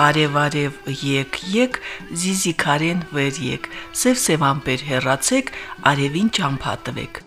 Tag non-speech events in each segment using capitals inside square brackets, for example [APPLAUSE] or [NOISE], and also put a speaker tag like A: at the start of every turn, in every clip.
A: Արև արև եկ եկ զիզիքարեն վեր եկ սև սև ամպեր հեռացեք արևին ճամփա տվեք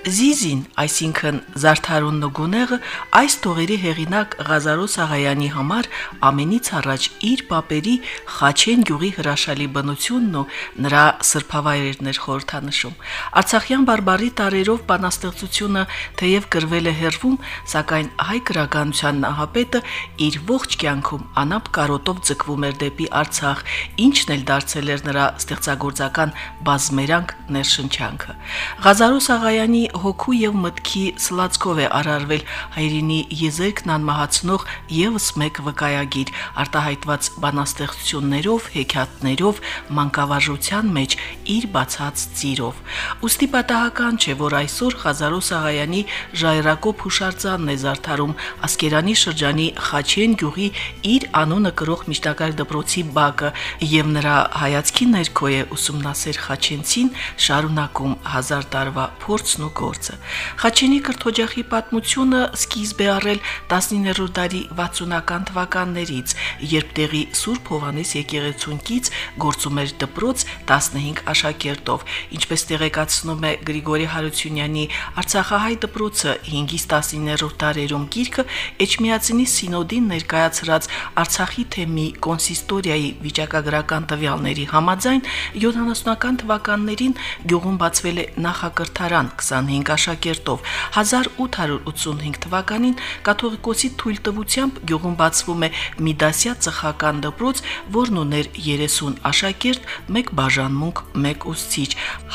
A: Զիզին, այսինքն Զարթարունն ու Գունեղը, այս տողերի հեղինակ Ղազարոս Աղայանի համար ամենից առաջ իր papերի Խաչեն գյուղի հրաշալի բնությունն ու նրա սրբավայրերն էր խորհրդանշում։ Արցախյան բարբարի տարերով բանաստեղծությունը թեև գրվել է հերվում, սակայն հայ գրականության նահապետը իր ողջ կյանքում անապ կարոտով ձգվում էր դեպի Արցախ, ինչն էլ դարձել էր նրա ստեղծագործական բազմերանք ներշնչանքը։ Ղազարոս Աղայանի հոգու եւ մտքի սլացկով է արարվել հայրենի եզերքն անմահացնող եւս մեկ վկայագիր արտահայտված բանաստեղծություններով, հեքիաթներով, մանկավարժության մեջ իր բացած ծիրով։ Ոստի պատահական չէ, որ այսօր Խազարոս Աղայանի ժայռակոп հուշարձանն է զարդարում Ասկերանի շրջանի Խաչեն գյուղի իր անունը կրող միջնակարգ դպրոցի բակը եւ նրա հայացքի ներքո է ուսումնասեր Խաչենցին շարունակում հազար տարվա փորձն ու գործը։ Խաչենի կրթօջախի պատմությունը սկիզբ է առել 19-րդ դարի 60-ական թվականներից, երբ տեղի Սուրբ Հովանես եկեղեցունքից գործում էր դպրոց 15 աշակերտով, ինչպես տեղեկացնում է Գրիգորի Հարությունյանի Արցախահայ դպրոցը 5-ից 19-րդ դարերում գիրքը Էջմիածինի սինոդին ներկայացրած Արցախի թեմի կոնսիստորիայի վիճակագրական տվյալների համաձայն 70-ական թվականներին գյուղում բացվել է նախակրթարան 25 աշակերտով 1885 թվականին կաթողիկոսի թույլտվությամբ գյուղում բացվում է Միդասիա ծխական դպրոց, որն ուներ 30 աշակերտ, 1 բաժանմունք, 1 ուսուցիչ։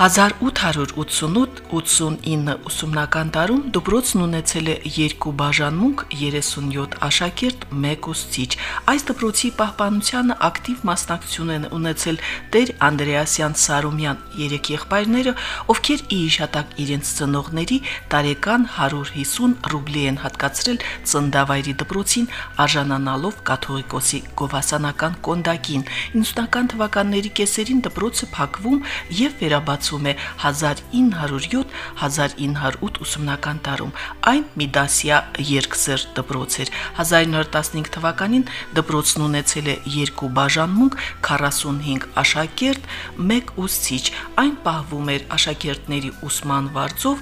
A: 1888-89 ուսումնական տարում դպրոցն ունեցել է 2 բաժանմունք, 37 աշակերտ, 1 ուսուցիչ։ Այս դպրոցի պահպանությանը ակտիվ մասնակցություն են ունեցել Տեր Անդրեասյան Սարոմյան երեք եղբայրները, ովքեր ի հիշատակ իրենց ծնողների տարեկան 150 ռուբլի են հատկացրել ծնդավայրի դպրոցին արժանանալով կաթողիկոսի գովասանական կոնդակին։ 90-ական թվականների կեսերին դպրոցը փակվում եւ վերաբացվում է 1907-1908 ուսումնական տարում։ Այն Միդասիա երկսեր դպրոց էր։ 1915 թվականին դպրոցն ունեցել է երկու բաժանմունք, 45 աշակերտ, 1 ուսուցիչ։ Այն պահվում էր աշակերտների ուսման վարձով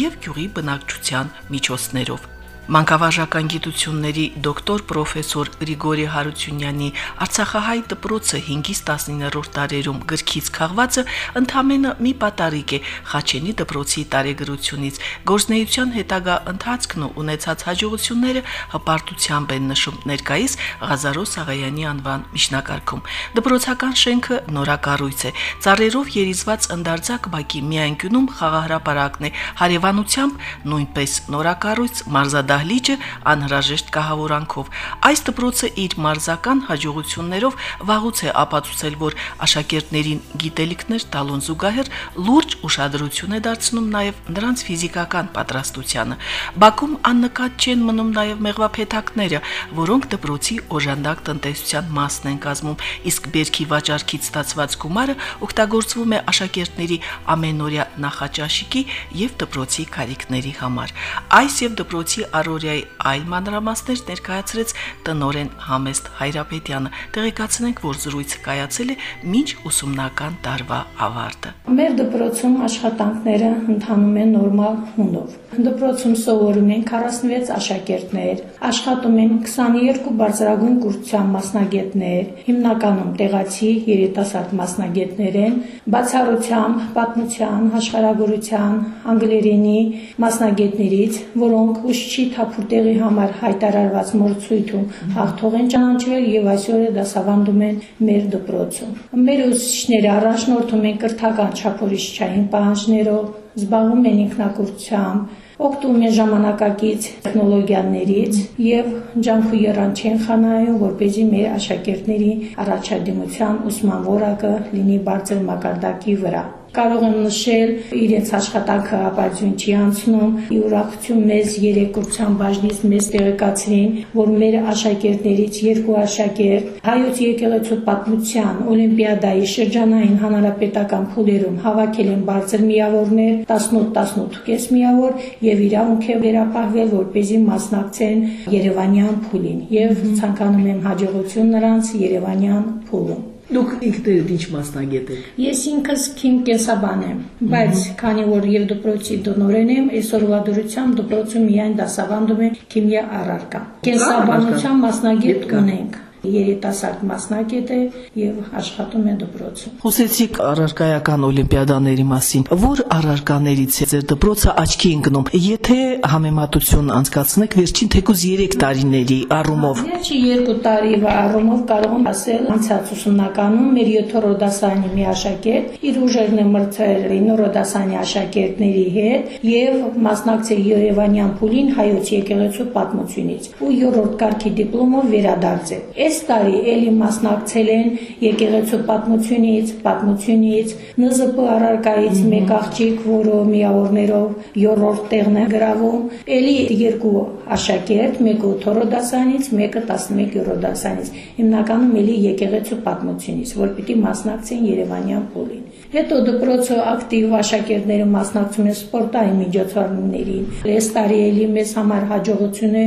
A: եւ գյուղի բնակչության միջոցներով։ Մանկավարժական գիտությունների դոկտոր պրոֆեսոր Գրիգորի Հարությունյանի Արցախահայ դպրոցը 5-ից 19-րդ դարերում գրքից քաղվածը ընդամենը մի պատարիկ է Խաչենի դպրոցի տարեգրությունից գործնեության հետագա ընթացքն ու ունեցած հաջողությունները հպարտությամբ են նշում ներկայիս Ղազարոս Աղայանի անվան միջնակարգում դպրոցական շենքը նորակառույց է ծառերով երիզված ընդարձակ բակի միայն գյունում խաղահրապարակն է հարևանությամբ նույնպես նորակառույց մարզադահ դահլիճը անհրաժեշտ կահավորանքով։ Այս դպրոցը իր մարզական հաջողություններով վաղուց է ապացուցել, որ աշակերտներին գիտելիքներ տալուն զուգահեռ լուրջ ուշադրություն է դարձնում նաև նրանց ֆիզիկական պատրաստությանը։ Բաքում աննկատ չեն մնում նաև մեղվափեթակները, որոնք դպրոցի օժանդակ տնտեսության մասն են կազմում, իսկ բերքի վաճառքից ստացված գումարը օգտագործվում է աշակերտների ամենօրյա նախաճաշիկի եւ դպրոցի կարիքների համար։ Այս եւ դպրոցի Արորիայի այլ մանրամասներ ներկայացրեց տնորեն Համեստ Հայրապետյանը։ Տեղեկացնենք, որ զրույցը կայացել է մինչ ուսումնական տարվա ավարտը։
B: Մեր դպրոցում աշխատանքները ընթանում են նորմալ հունով։ Դպրոցում սովորում են 46 աշակերտներ, աշխատում են 22 բարձրագույն կուրսության մասնագետներ, հիմնականում տեղացի երիտասարդ մասնագետներ են, բացառությամբ պատմության, աշխարհագրության, անգլերենի մասնագետներից, որոնք ուսուցիչ թափուտեղի համար հայտարարված մրցույթում հաղթող են ճանաչվել եւ այսօր դասավանդում են մեր դպրոցում։ Մեր ուսուցիչները առաջնորդում են կրթական չափորոշիչային պահանջներով, զբաղվում են ինքնակուրությամբ, օգտվում են ժամանակակից տեխնոլոգիաներից եւ ջանք ու երան չեն խանայում, որպեսզի մեր աշակերտների առաջադիմության ուսման որակը լինի բարձր մակարդակի վրա կարող եմ նշել իրենց աշխատանքը ապարդյուն չի անցնում ի ուրախություն մեզ երեկորցան բաժնից մեզ տեղեկացրին որ մեր աշակերտներից երկու աշակերտ հայոց եկեղեցու պատմության օլիմպիադայի շրջանային հանրապետական փուլերում հավաքել են բարձր միավորներ 18-18.5 միավոր եւ իրավունք է վերապահվել որպեսզի մասնակցեն Երևանյան փուլին եւ ցանկանում եմ հաջողություն նրանց Երևանյան փուլում
A: Դուք ինքներդ ինչ մասնագետ եք։
B: Ես ինքս քիմ կենսաբան եմ, բայց քանի որ եւ դպրոցի դոնորեն եմ, այսօրվա դրությամբ դպրոցում միայն դասավանդում եմ քիմիա առարկա։ Կենսաբանության մասնագետ ունենք երիտասարդ մասնակետ է եւ աշխատում է դպրոցում։
A: Խոսեցիք առարկայական օլիմպիադաների մասին։ Որ առարկաներից է ձեր դպրոցը աչքի ընկնում, եթե համեմատություն անցկացնեք վերջին թեկուզ 3 տարիների առումով։
B: Վերջի 2 տարի առումով կարող եմ ասել անցած ուսումնականում մեր 7-րդ դասարանի մի աշակերտ իր ուժերն է մրցել 9-րդ դասարանի աշակերտների հետ եւ մասնակցել Երևանյան փուլին հայոց եկեղեցու պատմությունից ու 7-րդ կարգի դիպլոմով վերադարձել։ Այս տարի ելի մասնակցել են եկեղեցու պատմությունից, պատմությունից, ՆԶՊ առարկայից մեկ աղջիկ, որը միավորներով 7-րդ տեղն է գրավում, ելի երկու աշակերտ, մեկը 8-րդ դասանից, մեկը 11-րդ դասանից։ Հիմնականում ելի եկեղեցու պատմությունից, որ պիտի մասնակցեն Երևանյան փոլին։ Հետո դպրոցը ակտիվ աշակերտները մասնակցում են սպորտային միջոցառումներին։ Այս տարի ելի մեզ համար հաջողություն է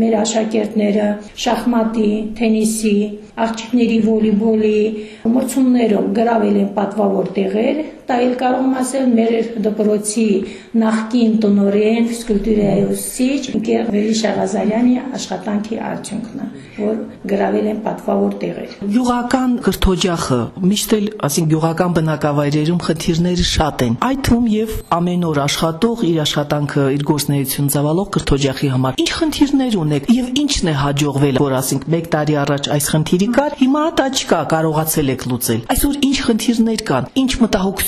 B: մեր աշակերտները շախմատի, թենիսի, աղջիկների վոլեյբոլի մրցումներում գրավել են պատվավոր տեղեր, դա էլ կարող եմ ասել մեր դպրոցի նախկին տնորեն ֆիզկուլտուրայի ուսուցիչ Ինկեր Վերիշա Ղազարյանի աշխատանքի արդյունքն է, որ գրավել են պատվավոր տեղեր։
A: Գյուղական կրթօջախը միշտ էլ, ասենք գյուղական բնակավայրերում խնդիրները շատ են։ Այդ թվում եւ ամեն օր աշխատող իր աշխատանքը, իր գործունեությունը ծավալող կրթօջախի համար ինչ խնդիրներ ունեք եւ ինչն է հաջողվել, որ ասենք 1 տարի առաջ այս խնդիրի կար, հիմա դա չկա, կարողացել եք լուծել։ Այսօր ինչ խնդիրներ կան, ինչ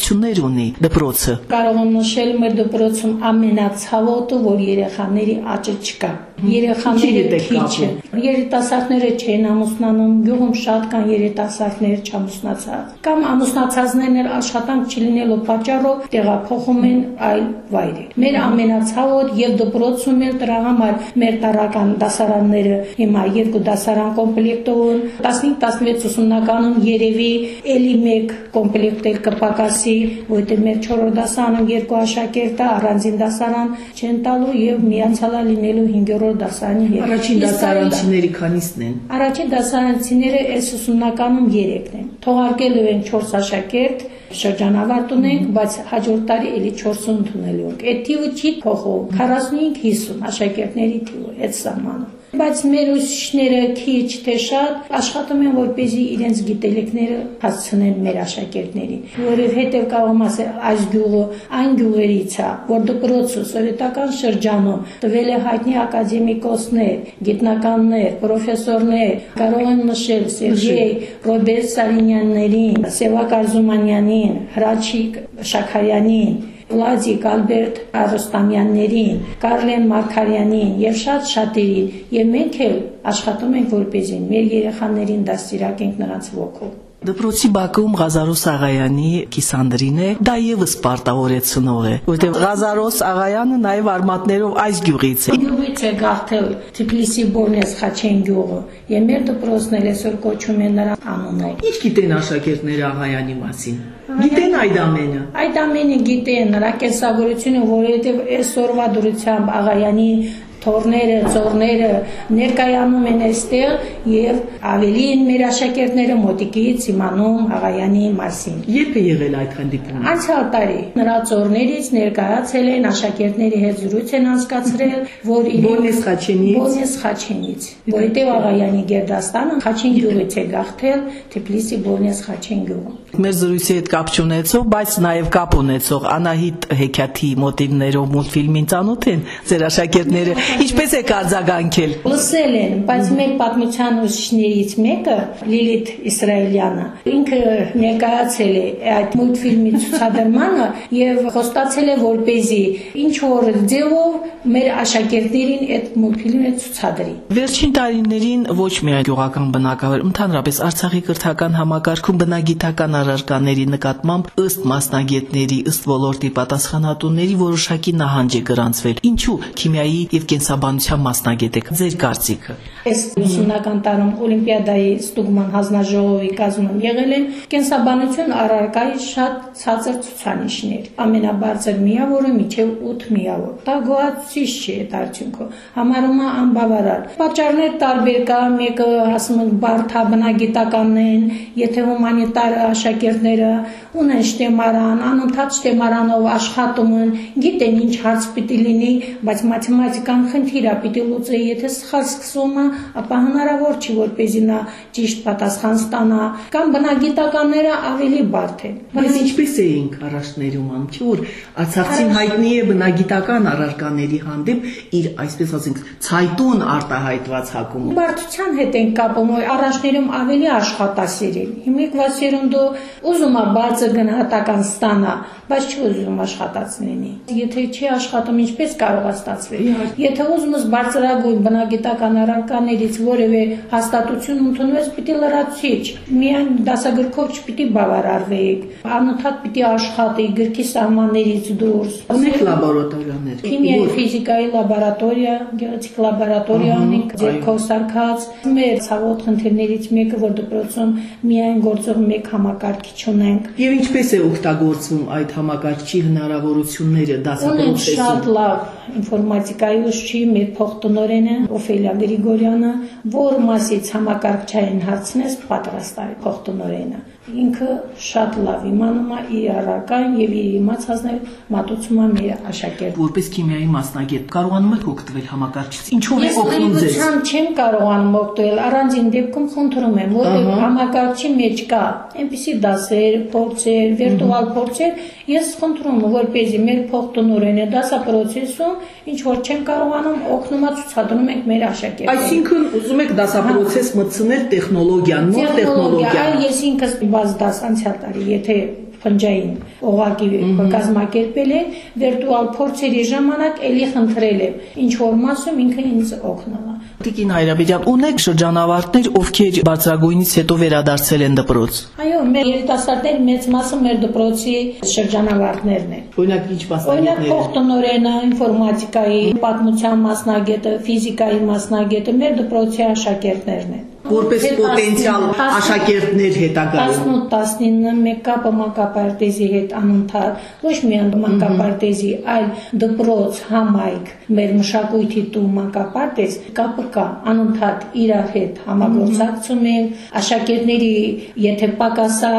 A: մտահոգություններ ունի դպրոցը։
B: Կարող եմ նշել մեր դպրոցում ամենացավոտը, որ երեխաների աճը չկա երեխաները քիչ են։ Երիտասարդները չեն ամուսնանում, գյուղում շատ կան երիտասարդներ չամուսնացած։ Կամ ամուսնացածներն էլ աշխատանք չլինելու պատճառով տեղափոխում են այլ վայրեր։ Մեր ամենացավոտ եւ դպրոցում էլ դրա համար մեր տարական դասարանները հիմա երկու դասարան կոմպլեկտով են 15-16 ուսումնականում երևի էլի մեկ կոմպլեկտ էլ կպակասի, որտեղ մեր 4 դասարանում երկու աշակերտ առանձին դասարան չեն տալու եւ միացալա լինելու 5 երրորդ դասարանի հետ։
A: Առաջին դասարանցիների քանիսն են։
B: Առաջին դասարանցիները այս ուսումնականում 3-ն են։ Թողարկելու են 4 աշակերտ, շրջանավարտ ունենք, բայց հաջորդ տարի էլի 4 ընդունելու ենք։ Այդ թիվը չի փոխվում։ 45-50 աշակերտների թիվը այդ սահմանը բայց մեր ուսուցիչները քիչ թե շատ աշխատում են որպեսզի իրենց գիտելիքները հասցնեն մեր աշակերտներին որովհետև կարող ասել այս գյուղը այն գյուղերից է որ դպրոցը սովետական շրջանում տվել է հայտնի ակադեմիկոսներ գիտնականներ պրոֆեսորներ կարող եմ նշել Սերժեյ Ռոբերտ Սարինյաններին Սևակ Արզումանյանին Հրաչիկ Շաքարյանին Վլադիկ Ալբերտ Արոստամյաններին, Կարլեն Մարկարյանին եւ շատ շատերին, եւ մենք էլ աշխատում ենք որպեսզի մեր երեխաներին դաստիարակենք նրանց ոգով։
A: Դպրոցի Բաքվում Ղազարոս Աղայանի կիսանդրին է, դա եւս պարտավորեցնող է, որտեղ Ղազարոս Աղայանը նաեւ արմատներով այս գյուղից է։
B: Գյուղից է գաղթել Թիֆլիսի Բորնես Խաչեն գյուղը, եւ մեր դպրոցն էլ այսօր կոչում են նրա անունով։
A: Ինչ գիտեն աշակերտները Աղայանի մասին։ Գիտեն այդ ամենը։
B: Այդ ամենը գիտեն, նրա կենսագրությունը, որովհետև այսօրվա դրությամբ Աղայանի թորները, ծորները ներկայանում են այստեղ եւ ավելին մեր աշակերտները մոտիկից իմանում Աղայանի մասին։
A: Երբ է եղել այդ հանդիպումը։
B: Անցյալ տարի նրա ծորներից ներկայացել են աշակերտների հետ զրույց են անցկացրել, որ
A: Բոնես Խաչենից
B: Բոնես Խաչենից, որովհետեւ Աղայանի Գերդաստանը Խաչեն գյուղից է գաղթել Թիֆլիսի Բոնես Խաչեն գյուղը։
A: Մեր զրույցի հետ կապ չունեցող, բայց նաև կապ ունեցող Անահիտ Հեքիաթի մոտիվներով մուլտֆիլմին ծանոթ են ձեր աշակերտները Ինչպես է արձագանքել։
B: Լսել են, բայց մեր պատմության ուսուցիչներից մեկը Լիլիթ Իսրայելյանը ինքը ներկայացել է այդ մուլտֆիլմի ցուցադրմանը եւ խոստացել է որպեսի ինչ որ ձևով մեր աշակերտներին այդ մուլտֆիլմը ցուցադրի։
A: Վերջին տարիներին ոչ միայն գյուղական բնակավար, ընդհանրապես Արցախի կրթական համակարգում բնագիտական առարկաների նկատմամբ ըստ մասնագետների, ըստ ոլորտի պատասխանատուների որոշակի նահանջ է գրանցվել։ Ինչու քիմիայի եւ կենսաբանության մասնագետ եք։ Ձեր կարծիքը։
B: Այս ուսումնական տարում Օլիմպիադայի ստուգման հանձնաժողովի կազմում եղել են կենսաբանություն առարկայի շատ ցածր ցուցանիշներ։ Ամենաբարձր միավորը միջև 8 միավոր։ Դա գոհացուցիչ չէ այդ արդյունքը։ Համարում է անբավարար։ Պատճառներ տարբեր կա, մեկը ասում են բարթա բնագիտականն են, եթե հումանիտար աշակերտները ունեն շտեմարան, անընդհատ շտեմարանով աշխատում են, գիտեն ինչ հարց պիտի լինի, բայց մաթեմատիկան խնդիր է պիտի լուծի, եթե սխալ սկսում է, ապա հնարավոր չի որպեսզի նա ճիշտ պատասխան ստանա, կամ բնագիտականները ավելի բարդ են։
A: Բայց ինչպես էինք առաջներում չէ՞ որ Արցախցին հայտնի է բնագիտական առարկաների հանդեպ իր այսպես ասենք ցայտուն արտահայտված հակումը։
B: Բարդության հետ են կապում, առաջներում ավելի աշխատասեր են։ Հիմիկվա սերունդը ուզում է բարձր գնահատական ստանա, բայց չի ուզում աշխատած լինի։ Եթե չի աշխատում, ինչպես կարող է ստացվել։ Եթե ուզում ես բարձրագույն բնագիտական առարկաներից որևէ հաստատություն ընդունես, պիտի լրացիչ։ Միայն դասագրքով չպիտի բավարարվեիք։ Անընդհատ պիտի աշխատեիք գրքի սահմաններից դուրս։
A: Ունեք լաբորատորիաներ։
B: Քիմիայի, ֆիզիկայի լաբորատորիա, գեղեցիկ լաբորատորիա ունենք, ձերքով սարքած։ Մեր ցավոտ խնդիրներից մեկը, որ դպրոցում միայն գործող մեկ համակարգիչ ունենք։
A: Եվ ինչպես է օգտագործվում այդ համակարգչի հնարավորությունները դասապրոցեսում։
B: Շատ լավ ինֆորմատիկայի ուսուցիչ մեր փոխտնօրենը Օֆելիա Գրիգորյանը, որ մասից համակարգչային պատրաստ է փոխտնօրենը ինքը շատ լավ իմանում է իր առարկան եւ իր իմացածներ մատուցում է մեր աշակերտ։
A: Որպես քիմիայի մասնագետ կարողանում եք օգտվել համակարգչից։ Ինչու՞վ է օգնում ձեզ։
B: Ես չեմ կարողանում օգտվել, առանձին դեպքում խնդրում եմ, որ համակարգչի մեջ կա այնպիսի դասեր, փորձեր, վիրտուալ փորձեր, ես խնդրում եմ, որպեսզի մեր փոխտնօրենը դասապրոցեսում ինչ որ չեմ կարողանում օգնում է ցուցադրում ենք մեր աշակերտներին։
A: Այսինքն ուզում եք դասապրոցես մտցնել տեխնոլոգիան, նոր տեխնոլոգիա։
B: Այ ես ինքս բաց դաս անցյալ տարի, եթե փնջային օղակի կազմակերպել է վիրտուալ փորձերի ժամանակ էլի խնդրել եմ ինչ որ մասում ինքը ինձ օգնել է
A: Տիկին Հայրաբեջան, ունեք շրջանավարտներ, ովքեր բարձրագույնից հետո վերադարձել են դպրոց։
B: Այո, մեր երիտասարդների մեծ մասը մեր դպրոցի շրջանավարտներն են։
A: Օրինակ ինչ
B: մասնագետներ։ Օրինակ փոխտնօրենը, ինֆորմատիկայի, պատմության մասնագետը, ֆիզիկայի մասնագետը մեր դպրոցի աշակերտներն են
A: որպես պոտենցիալ աշակերտներ հետագայում
B: 18-19 մեկապը մանկապարտեզի հետ անընդհատ ոչ միայն մանկապարտեզի, այլ դպրոց, համայնք, մեր մշակույթի տու մանկապարտեզ կապը կա անընդհատ իրար հետ համագործակցում են աշակերտների եթե պակասա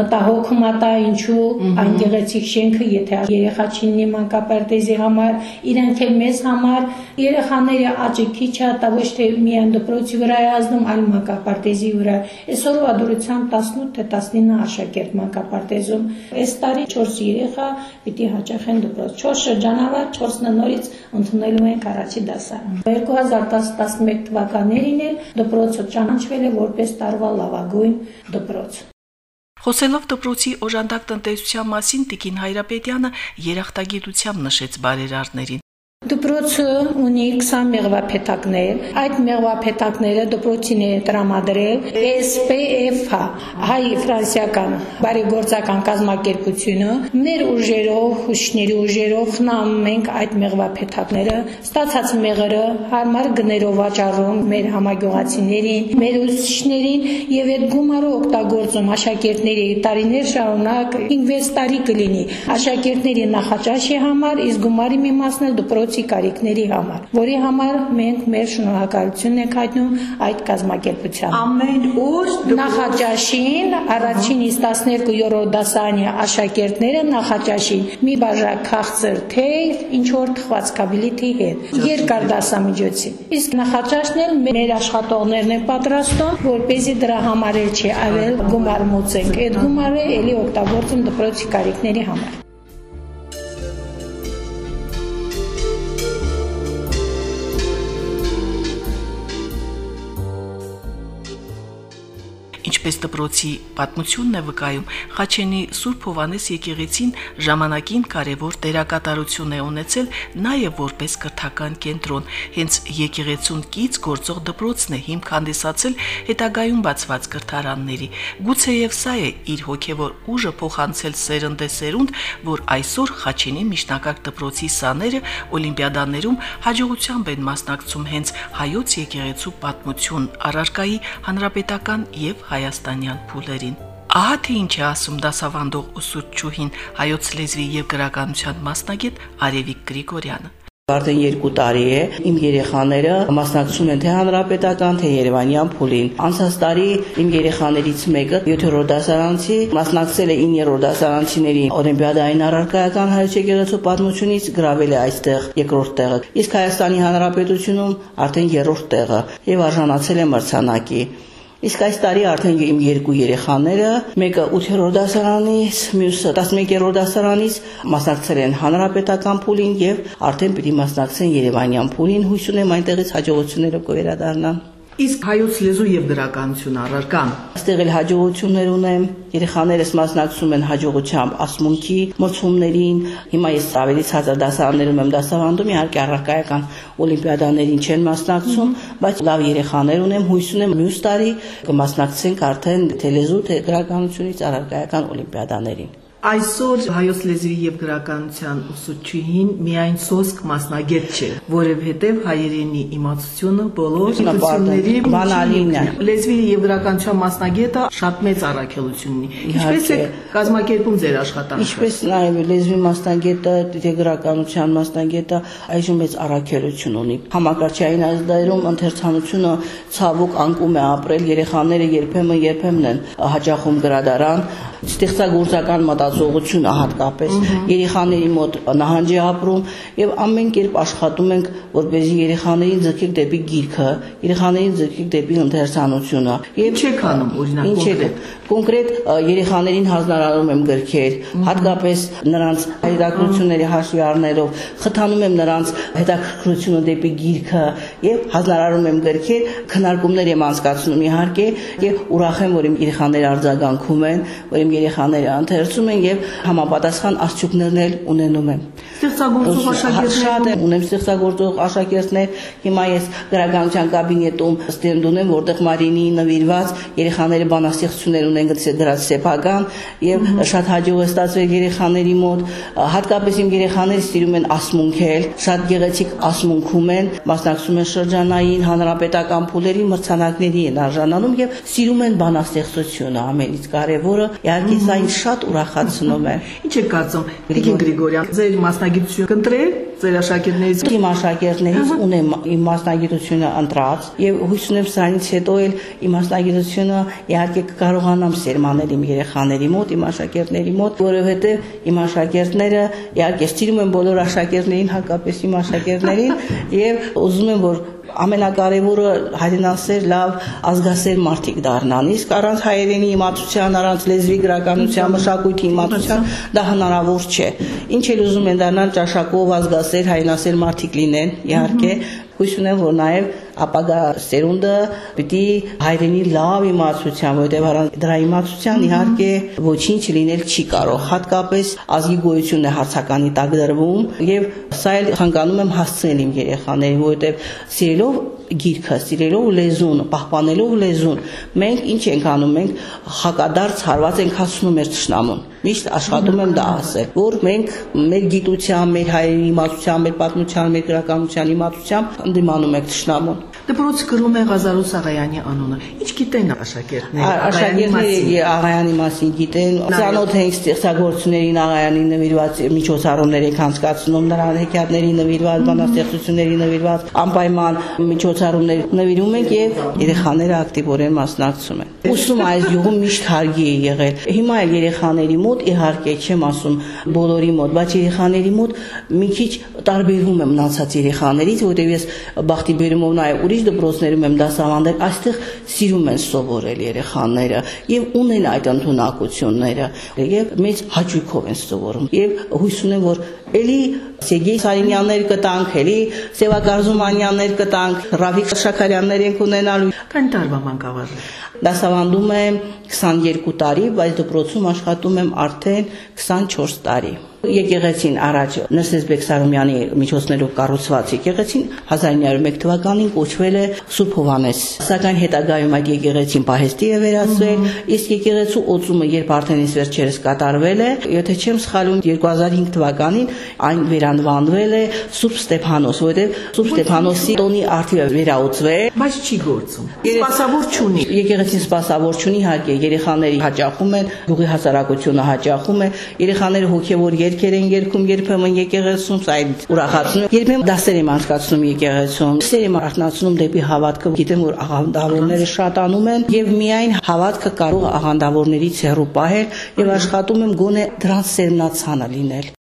B: մտահոգում ատա ինչու այն գեղեցիկ շենքը եթե երեխա չինի մանկապարտեզի համար իրանք էլ մեզ համար երեխաները աճի քիչ դա ոչ թե միայն դպրոցի վրա է ազդում, այլ մանկապարտեզի վրա։ Այսօրվա դուրսությամբ 18 թե 19 աշակերտ մանկապարտեզում։ Այս տարի 4 երեխա պիտի հաճախեն դպրոց։ 4 շրջանավար 4 նորից ընդունելու են առաջի դասարան։ 2010-11 թվականներին էլ դպրոցը ճանաչվել է որպես տարվա լավագույն դպրոց։
A: Խոսելով դպրոցի օժանդակ տնտեսության մասին Տիկին Հայրապետյանը երախտագիտությամբ նշեց բարերարներին։
B: Դպրոցը ունի 20 մեղվափետակներ։ Այդ մեղվափետակները դպրոցին է տրամադրել SPF-ը, հայ-ֆրանսիական բարեգործական կազմակերպությունը։ Մեր ուժերով, հուշների ուժերով խնամում ենք այդ մեղվափետակները, ստացած մեղրը հարմար գներով վաճառում մեր համագյուղացիներին, մեր ուսուցիչներին եւ այդ գումարը օգտագործում աշակերտների տարիներ շարունակ 5-6 տարի կլինի։ Աշակերտների նախաճաշի համար, իսկ գումարի մի մասն էլ դպրոց դպրոցի կարիքների համար, որի համար մենք մեր շնորհակալությունն ենք հայտնում այդ կազմակերպությանը։
A: Ամեն օր
B: նախաճաշին առաջինից 12-րդ դասարանի աշակերտները նախաճաշին մի բաժակ քաղցր թեյ, ինչ որ թխվածքաբիլիթի հետ, երկար դասամիջոցի։ Իսկ նախաճաշն էլ մեր աշխատողներն են պատրաստում, որ เป զի դրա համար էլ չի ավել գումար մուծենք։ Այդ գումարը էլի օգտագործում դպրոցի կարիքների համար։
A: Ինչպես դպրոցի պատմությունն է վկայում, Խաչենի Սուրբ Հովանես եկեղեցին ժամանակին կարևոր դերակատարություն է ունեցել նաև որպես կրթական կենտրոն։ Հենց եկեղեցուն կից գործող դպրոցն է հիմք հանդիսացել հետագայում բացված կրթարանների։ Գուցեև սա է իր հոգևոր ուժը փոխանցել սերնդեսերունդ, որ այսօր Խաչենի միջնակարգ դպրոցի սաները օլիմպիադաներում հաջողությամբ են մասնակցում հենց հայոց եկեղեցու պատմություն առարկայի հանրապետական եւ հայաստանյան փուլերին։ Ահա թե ինչ է ասում դասավանդող ուսուցչուհին հայոց լեզվի եւ գրականության մասնագետ Արևիկ Գրիգորյանը։
C: Արդեն 2 տարի է իմ երեխաները մասնակցում են թե հանրապետական, թե Երևանյան փուլին։ Անցած տարի իմ երեխաներից մեկը 7-րդ դասարանցի մասնակցել է 9-րդ դասարանցիների օլիմպիադային առարկայական եկեղեցու պատմությունից գրավել է այստեղ երկրորդ տեղը։ Իսկ Հայաստանի Հանրապետությունում արդեն երրորդ տեղը եւ արժանացել է մրցանակի։ Իսկ այս տարի արդեն իմ երկու երեխաները, մեկը 8-րդ դասարանից, մյուսը 11-րդ դասարանից մասնակցել են հանրապետական փուլին եւ արդեն պիտի մասնակցեն Երևանյան փուլին։ Հույս ունեմ այնտեղից հաջողություններով կվերադառնան։
A: Իսկ հայոց լեզու եւ գրականություն առարկան։
C: Այստեղ էլ հաջողություններ ունեմ։ Երեխաներս մասնակցում են հաջողությամբ ասմունքի մրցումներին։ Հիմա ես ավելի ցածր դասարաններում եմ դասավանդում, իհարկե առարկայական օլիմպիադաներին չեն մասնակցում, բայց լավ երեխաներ ունեմ, հույս ունեմ մյուս տարի կմասնակցենք արդեն թե լեզու թե գրականությունից առարկայական օլիմպիադաներին։
A: Այսօր հայոց լեզվի եւ գրականության ուսուցչուհին միայն սոսկ մասնագետ չէ, որովհետեւ հայերենի իմացությունը բոլոր գիտությունների
C: բանալին է։
A: Լեզվի եւ գրականության մասնագետը շատ մեծ առաքելություն ունի։ Ինչպես է կազմակերպում ձեր աշխատանքը։
C: Ինչպես նաեւ լեզվի մասնագետը, գրականության մասնագետը այժմ մեծ առաքելություն ունի։ Համակարգչային ազդայրում ընթերցանությունը ցավոք անկում է ապրել, երեխաները երբեմն երբեմն են հաճախում գրադարան, ստեղծագործական մտածողությունը հատկապես երեխաների մոտ նահանջ է ապրում եւ ամեն կերպ աշխատում ենք որպեսզի երեխաներին ձգենք դեպի գիրքը, երեխաներին ձգենք դեպի ընթերցանությունը։
A: Եվ չեք անում օրինակ
C: ինչ է կոնկրետ երեխաներին հանձնարարում եմ գրքեր, հատկապես նրանց հետաքրությունների հաշվի առնելով խթանում եմ նրանց հետաքրքրությունը դեպի գիրքը եւ հանձնարարում եմ գրքեր, քննարկումներ եմ անցկացնում իհարկե եւ ուրախ եմ որ իմ երեխաները արձագանքում են, որ իմ երեխաները ընթերցում են եւ համապատասխան արդյունքներն էլ ունենում եմ։
A: Ստեղծագործող աշակերտներ
C: ունեմ ստեղծագործող աշակերտներ։ Հիմա ես գրականության կաբինետում ստենդ ունեմ, որտեղ Մարինի նվիրված երեխաները բանաստեղծություններ ունեն գրած սեփական եւ շատ հաջող է ստացվել երեխաների մոտ։ Հատկապես իմ երեխաները սիրում են ասմունքել, շատ գեղեցիկ ասմունքում են, մասնակցում են շրջանային հանրապետական փուլերի մրցանակների են արժանանում եւ սիրում են բանաստեղծությունը ամենից կարեւորը։ Իհարկե ինձ շատ ուրախացնում է։
A: Ինչ է կարծում Տիկին Գրիգորյան, ձեր Monsieur Cantré, ձեր աշակերտներից
C: իմ աշակերտներից ունեմ իմ մասնագիտությունը ընտրած եւ հույս ունեմ սրանից հետո էլ իմ մասնագիտությունը իհարկե կկարողանամ սերմանել իմ երեխաների մոտ, իմ աշակերտների մոտ, որովհետեւ իմ աշակերտները իհարկե սիրում են բոլոր աշակերտներին, հակապես իմ աշակերտներին [LAUGHS] եւ ուզում եմ որ ամենակարևորը հայրենասեր լավ ազգասեր մարդիկ դառնան իսկ առանց հայերենի իմացության առանց լեզվի գրականության մշակույթի իմացության դա հնարավոր չէ ինչ էլ ուզում են դառնալ ճաշակով ազգասեր հայրենասեր մարդիկ լինեն իհարկե հույս ունեմ որ նաև ապագա սերունդը պիտի հայրենի լավ իմացության, որովհետև առանց դրա իմացության իհարկե ոչինչ լինել չի կարող։ Հատկապես ազգի գոյությունն է հարցականի տակ դրվում եւ սա էլ ցանկանում եմ հասցնել իմ երեխաներին, որովհետև սիրելով գիրքը, սիրելով լեզուն, պահպանելով լեզուն, մենք ինչ ենք անում, մենք հակադարձ հարված ենք հասնում մեր ճշնամուն։ Միշտ աշխատում եմ դա ասել, որ մենք մեր գիտության, մեր հայրենի իմացության, մեր պատմության, մեր գրականության իմացությամբ ընդդիմանում ենք ճշնամուն։
A: Դպրոցը գրում է Ղազարոս Աղայանի անունը։ Ինչ գիտեն աշակերտները։
C: Աշակերտները Աղայանի մասին գիտեն, ծանոթ են ստեղծագործություններին Աղայանի նվիրված միջոցառումներ եք անցկացնում, նրան հեքիաթների նվիրված, բանաստեղծությունների նվիրված անպայման միջոցառումներ նվիրում ենք եւ երեխաները ակտիվորեն մասնակցում են։ Ուսում այս յուղում միշտ հարգի է եղել։ Հիմա էլ երեխաների մոտ իհարկե չեմ ասում բոլորի մոտ, բայց երեխաների մոտ մի քիչ տարբերվում եմ մնացած երեխաներից, որովհետեւ ես բախտի բերումով նաև ուրիշ դպրոցներում եմ դասավանդել, այստեղ սիրում են սովորել երեխաները եւ ունեն այդ ընդունակությունները եւ մեծ հաճույքով են սովորում եւ հույս ունեմ որ ելի Սեգեյ Սարինյաններ կտանք, ելի Սևագարզումանյաններ կտանք, Ռավիկ Շաքարյաններ ենք ունենալու։
A: Քանի տարվա մանկավարժ։
C: Դասավանդում եմ 22 տարի, բայց դպրոցում աշխատում եմ արդեն 24 տարի եկեղեցին առաջ Նրսես Բեկսարումյանի միջոցներով կառուցված եկեղեցին 1901 թվականին կոչվել է Սուրբ Հովանես։ Սակայն հետագայում այդ եկեղեցին պահեստի է վերածվել, իսկ եկեղեցու օծումը երբ արդեն իս վերջերս կատարվել է, եթե չեմ սխալվում 2005 թվականին այն վերանվանվել է Սուրբ Ստեփանոս, որովհետև Սուրբ Ստեփանոսի տոնի արդիվը վերաուծվել,
A: բայց չի գործում։ Սպասավոր չունի։
C: Եկեղեցին սպասավոր չունի, հարկե երեխաների հաճախում են, գյուղի հասարակությունը հաճախում է, երեխաները հոգևոր երկ երգեր են երգում երբեմն եկեղեցում, այդ ուրախացնում։ Երբեմն դասեր եմ անցկացնում եկեղեցում։ Սեր եմ արտնացնում դեպի հավատքը։ Գիտեմ, որ աղանդավորները շատանում են եւ միայն հավատքը կարող աղանդավորներից հեռու պահել եւ աշխատում եմ գոնե դրանց սերմնացանը լինել։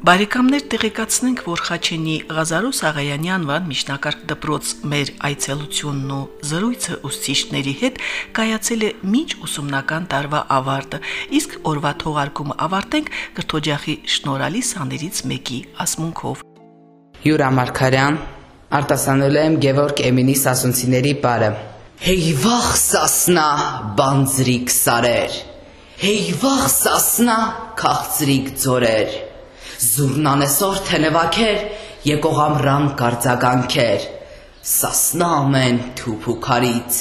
A: Բարեկամներ տեղեկացնենք, որ Խաչենի Ղազարոս Աղայանի անվան միջնակարգ դպրոց մեր այցելությունն ու զրույցը ուսուցիչների հետ կայացել է միջ ուսումնական տարվա ավարտը, իսկ օրվա թողարկումը ավարտենք կրթօջախի շնորհալի սաներից մեկի ասմունքով։
D: Յուրա Մարկարյան, արտասանել եմ Գևորգ Էմինի Սասունցիների բարը։ Հեյվախ սասնա բանձրիկ սարեր, հեյվախ սասնա քաղցրիկ ձորեր զուրնանեսոր թենևակեր եկող ամրան կարծականքեր սասնա ամեն թուփուքարից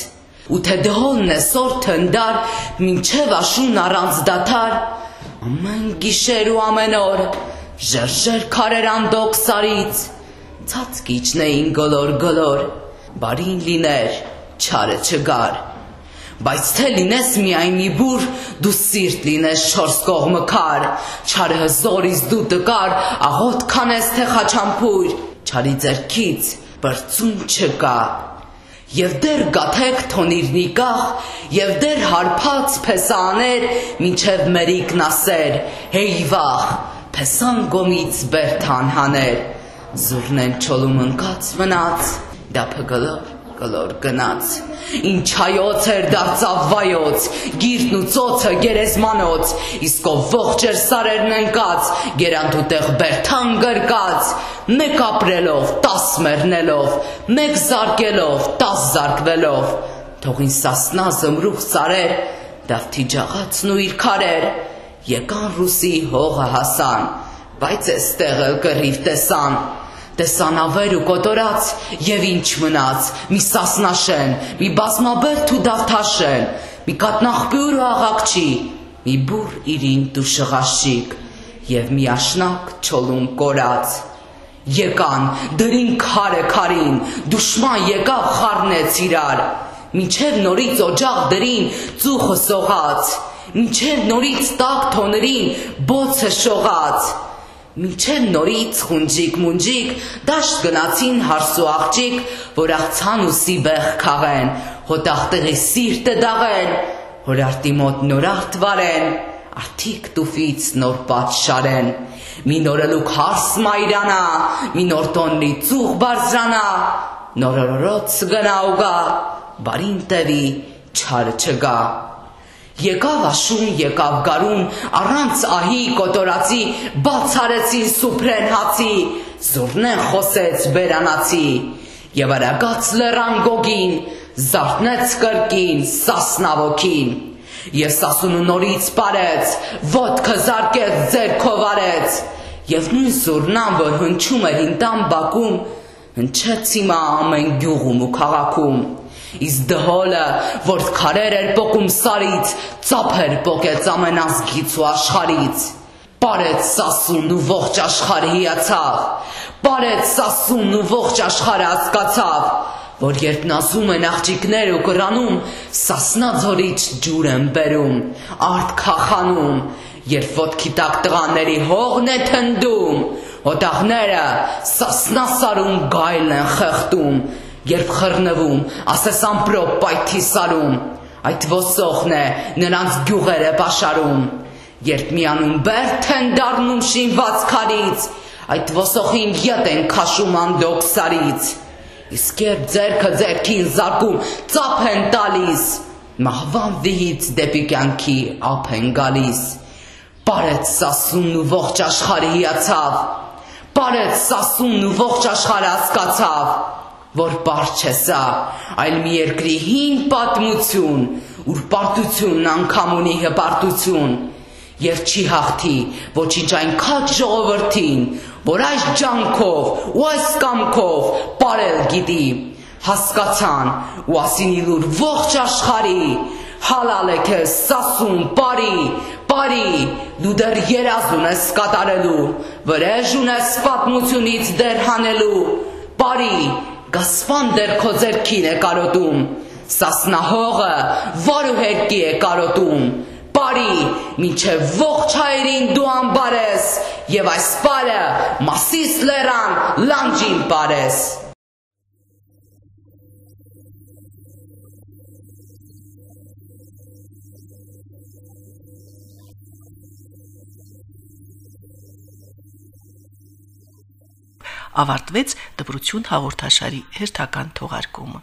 D: ու թե դհոլն է սոր թնդար մինչև աշուն առանց դաթար ամեն գիշեր ու ամեն օր ժերժեր քարեր անդոք սարից ցածկիչն էին գոլոր գոլոր բարին լիներ չարը չգար Բայց թե լինես միայն մի բուր, դու սիրտ լինես չորս կողմը քար, չարը հզորից դու տկար, աղոտ քանես թե խաչամփույր, չարի ձերքից բրծում չկա։ Եվ դեր գաթեք թոնիր նիկախ, եւ դեր հարփած փեսաներ, ինչև մերիկն ասեր, հեյ վախ, փեսան գոմից բերթան հաներ, զուրնեն չոլում ընկած մնաց, դափը գլոր կլոր գնաց ինչ հայոց էր դարձավ վայոց գիրտն ու ծոցը գերեզմանոց իսկ ով ողջ էր սարերն ընկած գերանտու տեղ բերթան գրկած մեկ ապրելով 10 մեռնելով մեկ զարկելով 10 զարկվելով թողին սասնա զմրուխ սարեր դավթի ջաղացն ու իր քարեր եկան ռուսի հողը հասան բայց էստեղ էլ կռիվ տեսան տեսանավեր ու կոտորած եւ ինչ մնաց մի սասնաշեն մի բազմաբերդ ու դավթաշեն մի կատնախբյուր ու աղակչի մի բուր իրին դու շղաշիկ եւ մի աշնակ չոլում կորած եկան դրին քարը քարին դուշման եկավ խառնեց իրար մինչև նորից օջախ դրին ծուխը սողած մինչև նորից տակ թոներին բոցը շողած Մինչև նորից խունջիկ մունջիկ դաշտ գնացին հարսու աղջիկ, որ աղցան ու սիբեղ քաղեն, հոտախտեղի սիրտը դաղեն, որ արտի մոտ նորարդ վարեն, արդիկ տուֆից նոր պատշարեն, մի նորելուկ հարս մայրանա, մի նոր տոննի ծուղ բարձրանա, նորորորոց գնա ու գա, բարին տևի, չարը չգա։ Եկավ աշուն, եկավ գարուն, առանց ահի կոտորացի, բացարեցին սուպրեն հացի, զուրնեն խոսեց բերանացի, եւ արագած լեռան գոգին, զարթնեց կրկին, սասնավոքին, եւ սասունու նորից parեց, ոտքը զարկեց ձերքով արեց, եւ նույն զուրնան, որ հնչում էր ինտան բակում, հնչեց հիմա ամեն գյուղում ու քաղաքում, Իսկ դհոլը, որ քարեր էր փոկում սարից, ծափեր փոկեց ամենազգից ու աշխարից։ Պարեց սասուն ու ողջ աշխարհը հիացավ։ Պարեց սասուն ու ողջ աշխարհը հասկացավ, որ երբ նասում են աղջիկներ ու կրանում, սասնաձորից ջուր են բերում, արդ քախանում, երբ ոտքի տակ տղաների հողն է թնդում, հոտախները սասնասարում գայլն են խեղտում, երբ խռնվում, ասես ամպրոպ պայթի սարում, այդ ոսողն է նրանց գյուղերը պաշարում, երբ միանում բերդ են դառնում շինված քարից, այդ ոսոխին յետ են քաշում անդոքսարից։ Իսկ երբ ձերքը ձերքին զարկում, ծափ են տալիս, մահվան վիհից դեպի կյանքի ափ են գալիս։ Բարեց սասունն ու ողջ աշխարհը հիացավ։ Բարեց սասունն ու ողջ աշխարհը հասկացավ, որ բար չէ սա, այլ մի երկրի հին պատմություն, ուր պարտությունն անգամ ունի հպարտություն եւ չի հաղթի ոչինչ այն քաջ ժողովրդին, որ այս ջանքով ու այս կամքով ապարել գիտի, հասկացան ու ասինիլուր ողջ աշխարի, հալալ է քեզ սասուն բարի, բարի, դու դեռ երազ ունես կատարելու, վրեժ ունես պատմությունից դեռ հանելու, բարի, գասվան դեռ քո ձերքին է կարոտում, սասնահողը որու հետքի է կարոտում, բարի, մինչև ողջ հայերին դու անբարես, եւ այս բարը մասիս լերան լանջին բարես։
A: ավարտվեց դպրություն հաղորդաշարի հերթական թողարկումը